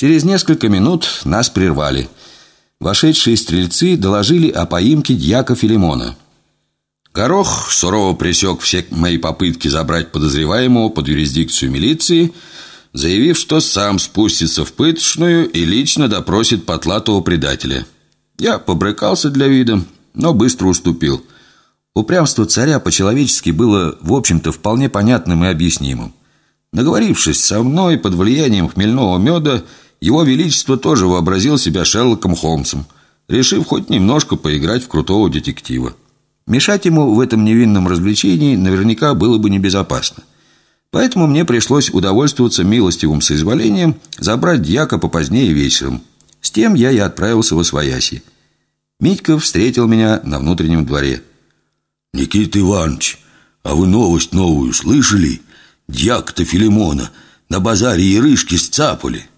Через несколько минут нас прервали. Вошедшие стрельцы доложили о поимке дьяка Филимона. Горох сурово пресек все мои попытки забрать подозреваемого под юрисдикцию милиции, заявив, что сам спустится в пыточную и лично допросит потлатого предателя. Я побрыкался для вида, но быстро уступил. Упрямство царя по-человечески было, в общем-то, вполне понятным и объяснимым. Наговорившись со мной под влиянием хмельного меда, его Величество тоже вообразил себя Шерлоком Холмсом, решив хоть немножко поиграть в крутого детектива. Мешать ему в этом невинном развлечении наверняка было бы небезопасно. Поэтому мне пришлось удовольствоваться милостивым соизволением забрать дьяка попозднее вечером. С тем я и отправился во свояси. Митька встретил меня на внутреннем дворе. «Никита Иванович, а вы новость новую слышали? Дьяк-то Филимона на базаре ярышки сцапали».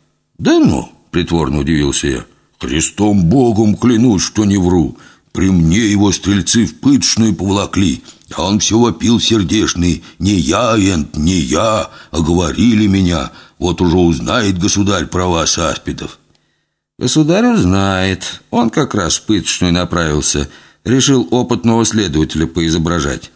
«Да ну!» – притворно удивился я. «Христом Богом клянусь, что не вру. При мне его стрельцы в пыточную поволокли, а он все вопил сердешный. Не я, Энт, не я, а говорили меня. Вот уже узнает государь про вас, Аспидов». «Государь узнает. Он как раз в пыточную направился. Решил опытного следователя поизображать».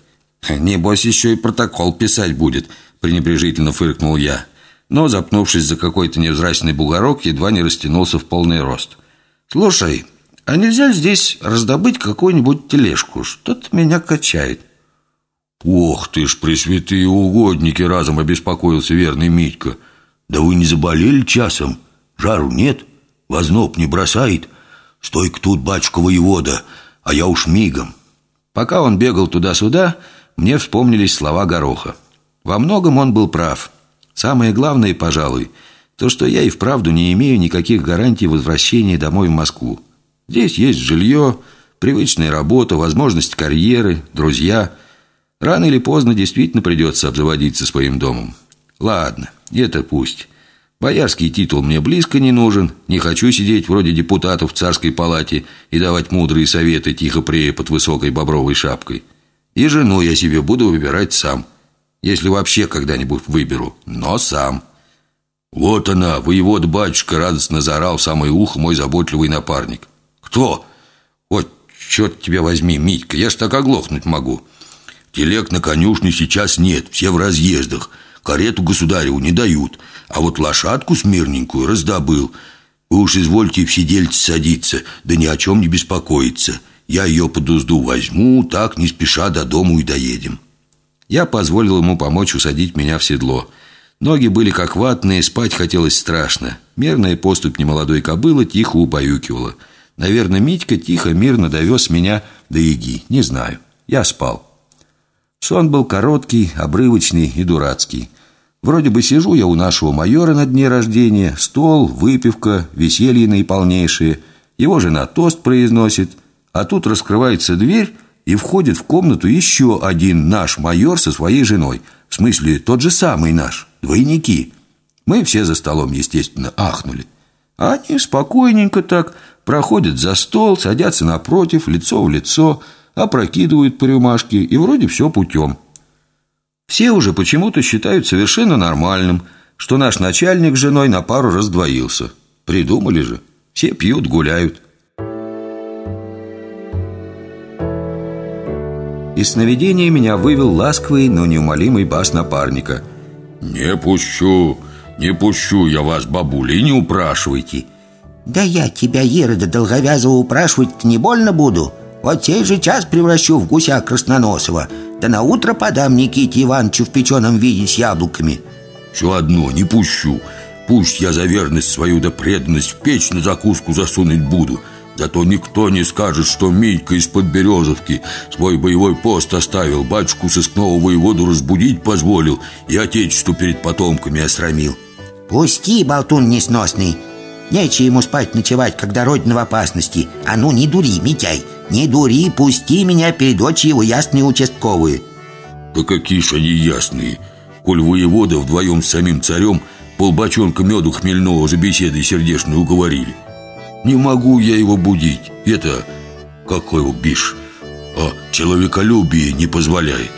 «Небось, еще и протокол писать будет», – пренебрежительно фыркнул я но, запнувшись за какой-то невзрачный бугорок, едва не растянулся в полный рост. «Слушай, а нельзя здесь раздобыть какую-нибудь тележку? Что-то меня качает». «Ох ты ж, пресвятые угодники!» Разом обеспокоился верный Митька. «Да вы не заболели часом? Жару нет? Возноб не бросает? Стой-ка тут, батюшка воевода, а я уж мигом». Пока он бегал туда-сюда, мне вспомнились слова Гороха. Во многом он был прав – Самое главное, пожалуй, то, что я и вправду не имею никаких гарантий возвращения домой в Москву. Здесь есть жилье, привычная работа, возможность карьеры, друзья. Рано или поздно действительно придется обзаводиться своим домом. Ладно, это пусть. Боярский титул мне близко не нужен. Не хочу сидеть вроде депутатов в царской палате и давать мудрые советы тихо прея под высокой бобровой шапкой. И жену я себе буду выбирать сам – если вообще когда-нибудь выберу, но сам. Вот она, воевод батюшка радостно заорал в самое ухо мой заботливый напарник. Кто? Вот, черт тебя возьми, Митька, я ж так оглохнуть могу. Телег на конюшне сейчас нет, все в разъездах. Карету государеву не дают, а вот лошадку смирненькую раздобыл. Вы уж извольте в сидельце садиться, да ни о чем не беспокоиться. Я ее под узду возьму, так не спеша до дому и доедем. Я позволил ему помочь усадить меня в седло. Ноги были как ватные, спать хотелось страшно. Мерная поступь немолодой кобылы тихо убаюкивала. Наверное, Митька тихо, мирно довез меня до Яги. Не знаю. Я спал. Сон был короткий, обрывочный и дурацкий. Вроде бы сижу я у нашего майора на дне рождения, стол, выпивка, веселье наиполнейшее. Его жена тост произносит, а тут раскрывается дверь, и входит в комнату еще один наш майор со своей женой. В смысле, тот же самый наш, двойники. Мы все за столом, естественно, ахнули. Они спокойненько так проходят за стол, садятся напротив, лицо в лицо, опрокидывают по рюмашке, и вроде все путем. Все уже почему-то считают совершенно нормальным, что наш начальник с женой на пару раздвоился. Придумали же. Все пьют, гуляют. Из сновидения меня вывел ласковый, но неумолимый бас напарника. «Не пущу, не пущу я вас, бабуля, и не упрашивайте». «Да я тебя, Ерода Долговязого, упрашивать не больно буду. Вот сей же час превращу в гуся красноносого. Да на утро подам Никите Ивановичу в печеном виде с яблоками». «Все одно, не пущу. Пусть я за верность свою да преданность в печь на закуску засунуть буду». Зато никто не скажет, что Митька из-под Березовки свой боевой пост оставил, батюшку сыскного воеводу разбудить позволил и отечеству перед потомками осрамил. Пусти, болтун несносный. Нечего ему спать ночевать, когда родина в опасности. А ну не дури, Митяй, не дури, пусти меня перед очи его ясные участковые. Да какие ж они ясные, коль воевода вдвоем с самим царем полбочонка меду хмельного за беседой сердечной уговорили. Не могу я его будить. Это, какой его бишь А человеколюбие не позволяет.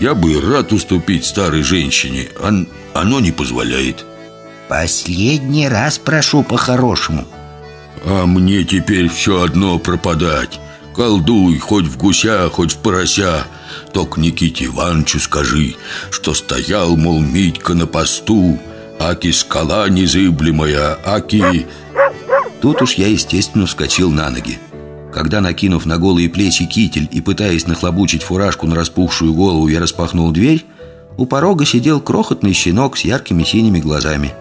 Я бы рад уступить старой женщине. А Оно не позволяет. Последний раз прошу по-хорошему. А мне теперь все одно пропадать. Колдуй, хоть в гуся, хоть в порося. Только Никите Ивановичу скажи Что стоял, мол, Митька на посту. Аки скала незыблемая, аки... Тут уж я, естественно, вскочил на ноги. Когда, накинув на голые плечи китель И пытаясь нахлобучить фуражку на распухшую голову Я распахнул дверь У порога сидел крохотный щенок с яркими синими глазами.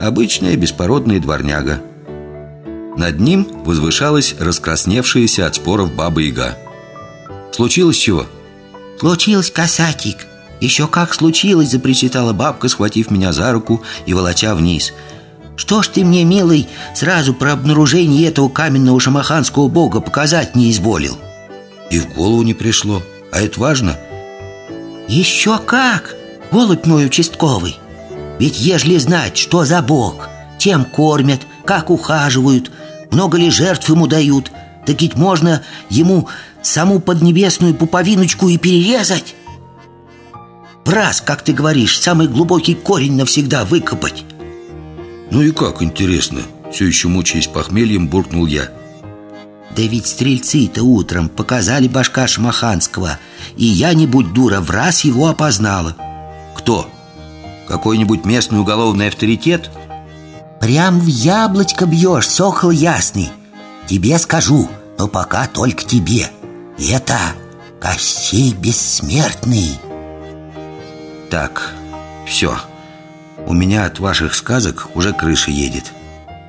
Обычная беспородная дворняга. Над ним возвышалась раскрасневшаяся от споров баба-яга Случилось чего? Случилось, касатик Еще как случилось, запричитала бабка, схватив меня за руку и волоча вниз Что ж ты мне, милый, сразу про обнаружение этого каменного шамаханского бога показать не изволил? И в голову не пришло А это важно? Еще как! Голубь мой участковый Ведь ежели знать, что за бог Чем кормят, как ухаживают Много ли жертв ему дают Так ведь можно ему саму поднебесную пуповиночку и перерезать раз, как ты говоришь, самый глубокий корень навсегда выкопать Ну и как, интересно? Все еще мучаясь похмельем, буркнул я. Да ведь стрельцы-то утром показали башка Шамаханского И я, не будь дура, в раз его опознала Кто? Какой-нибудь местный уголовный авторитет? Прям в яблочко бьешь, сокол ясный. Тебе скажу, но пока только тебе. Это Кощей Бессмертный Так, все У меня от ваших сказок уже крыша едет.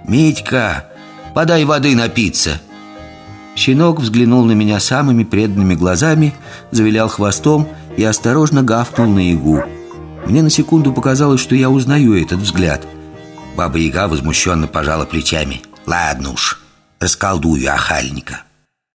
Митька, подай воды напиться. Щенок взглянул на меня самыми преданными глазами Завилял хвостом и осторожно гавкнул на ягу. Мне на секунду показалось, что я узнаю этот взгляд. Баба Яга возмущенно пожала плечами. Ладно уж, расколдую охальника